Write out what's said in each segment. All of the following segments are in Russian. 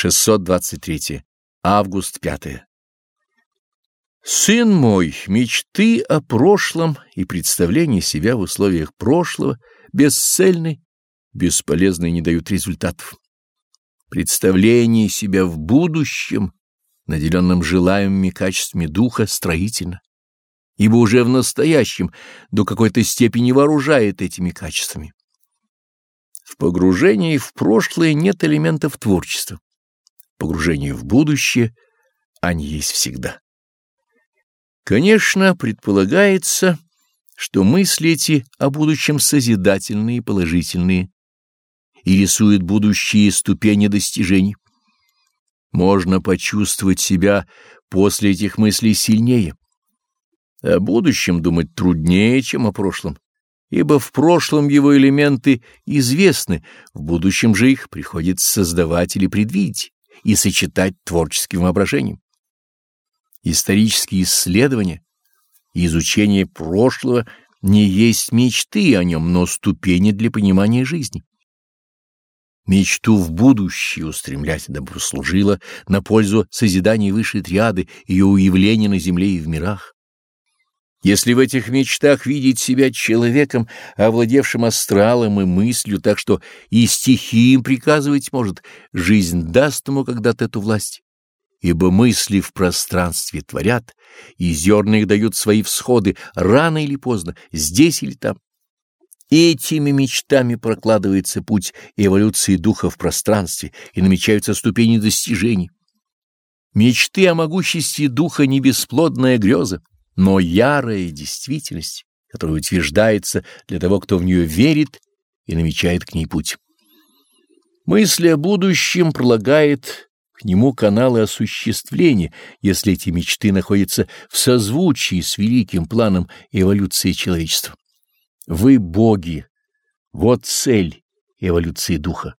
623. Август 5. Сын мой, мечты о прошлом и представление себя в условиях прошлого бесцельны, бесполезны и не дают результатов. Представление себя в будущем, наделенном желаемыми качествами духа, строительно, ибо уже в настоящем до какой-то степени вооружает этими качествами. В погружении в прошлое нет элементов творчества. Погружение в будущее они есть всегда. Конечно, предполагается, что мысли эти о будущем созидательные и положительные и рисуют будущие ступени достижений. Можно почувствовать себя после этих мыслей сильнее. О будущем думать труднее, чем о прошлом ибо в прошлом его элементы известны, в будущем же их приходится создавать или предвидеть и сочетать творческим воображением. Исторические исследования и изучение прошлого не есть мечты о нем, но ступени для понимания жизни. Мечту в будущее устремлять, дабы послужила на пользу созидания высшей триады, ее уявления на земле и в мирах. Если в этих мечтах видеть себя человеком, овладевшим астралом и мыслью, так что и стихи им приказывать может, жизнь даст ему когда-то эту власть. Ибо мысли в пространстве творят, и зерна их дают свои всходы рано или поздно, здесь или там. Этими мечтами прокладывается путь эволюции духа в пространстве и намечаются ступени достижений. Мечты о могуществе духа — не бесплодная греза но ярая действительность, которая утверждается для того, кто в нее верит и намечает к ней путь. Мысль о будущем пролагает к нему каналы осуществления, если эти мечты находятся в созвучии с великим планом эволюции человечества. Вы боги, вот цель эволюции духа.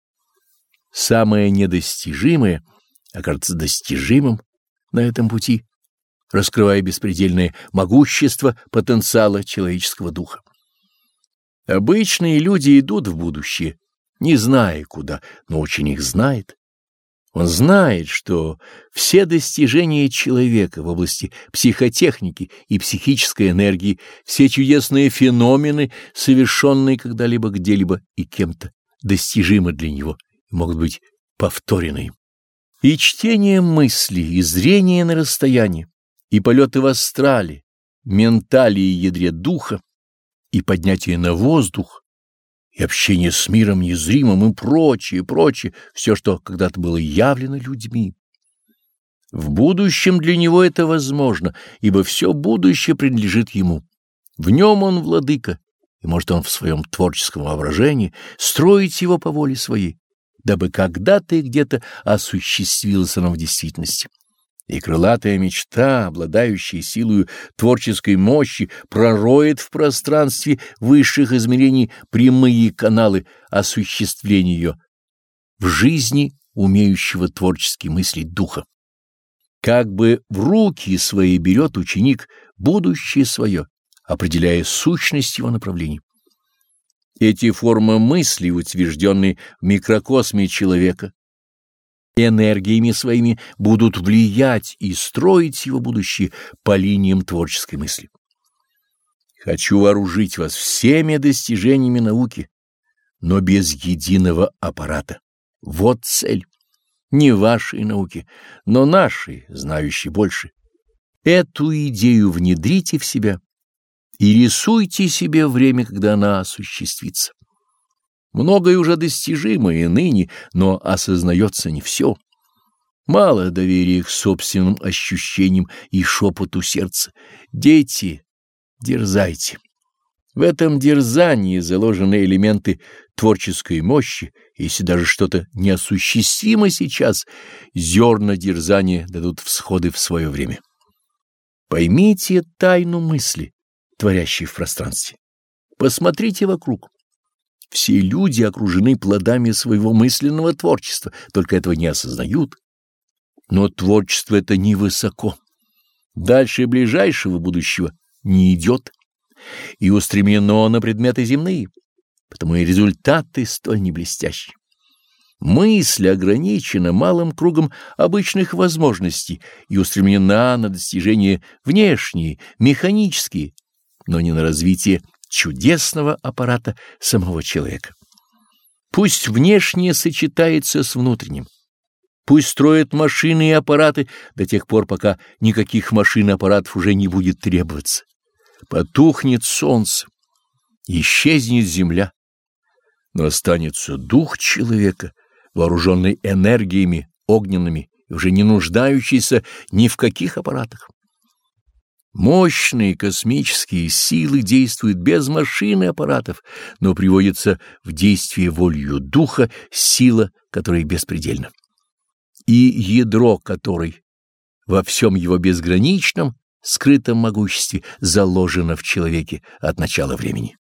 Самое недостижимое окажется достижимым на этом пути раскрывая беспредельное могущество потенциала человеческого духа. Обычные люди идут в будущее, не зная куда, но ученик знает. Он знает, что все достижения человека в области психотехники и психической энергии, все чудесные феномены, совершенные когда-либо где-либо и кем-то, достижимы для него и могут быть повторены. И чтение мысли, и зрение на расстоянии, и полеты в астрале, менталии ядре духа, и поднятие на воздух, и общение с миром незримым и прочее, прочее, все, что когда-то было явлено людьми. В будущем для него это возможно, ибо все будущее принадлежит ему. В нем он владыка, и может он в своем творческом воображении строить его по воле своей, дабы когда-то и где-то осуществилось оно в действительности и крылатая мечта, обладающая силой творческой мощи, пророет в пространстве высших измерений прямые каналы осуществления ее в жизни умеющего творчески мыслить духа. Как бы в руки свои берет ученик будущее свое, определяя сущность его направлений. Эти формы мысли, утвержденные в микрокосме человека, энергиями своими будут влиять и строить его будущее по линиям творческой мысли. Хочу вооружить вас всеми достижениями науки, но без единого аппарата. Вот цель. Не вашей науки, но нашей, знающей больше. Эту идею внедрите в себя и рисуйте себе время, когда она осуществится. Многое уже достижимо и ныне, но осознается не все. Мало доверия к собственным ощущениям и шепоту сердца. Дети, дерзайте. В этом дерзании заложены элементы творческой мощи, если даже что-то неосуществимо сейчас, зерна дерзания дадут всходы в свое время. Поймите тайну мысли, творящей в пространстве. Посмотрите вокруг. Все люди окружены плодами своего мысленного творчества, только этого не осознают. Но творчество это невысоко. Дальше ближайшего будущего не идет и устремлено на предметы земные, потому и результаты столь неблестящие. Мысль ограничена малым кругом обычных возможностей и устремлена на достижения внешние, механические, но не на развитие чудесного аппарата самого человека. Пусть внешнее сочетается с внутренним. Пусть строят машины и аппараты до тех пор, пока никаких машин и аппаратов уже не будет требоваться. Потухнет солнце, исчезнет земля, но останется дух человека, вооруженный энергиями огненными, уже не нуждающийся ни в каких аппаратах. Мощные космические силы действуют без машин и аппаратов, но приводятся в действие волею духа, сила, которая беспредельна. И ядро которой во всем его безграничном, скрытом могуществе заложено в человеке от начала времени.